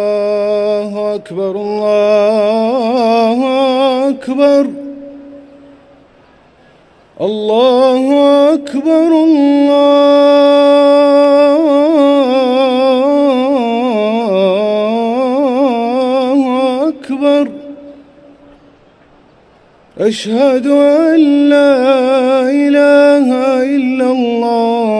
الله أكبر الله أكبر الله أكبر الله أكبر أشهد أن لا إله إلا الله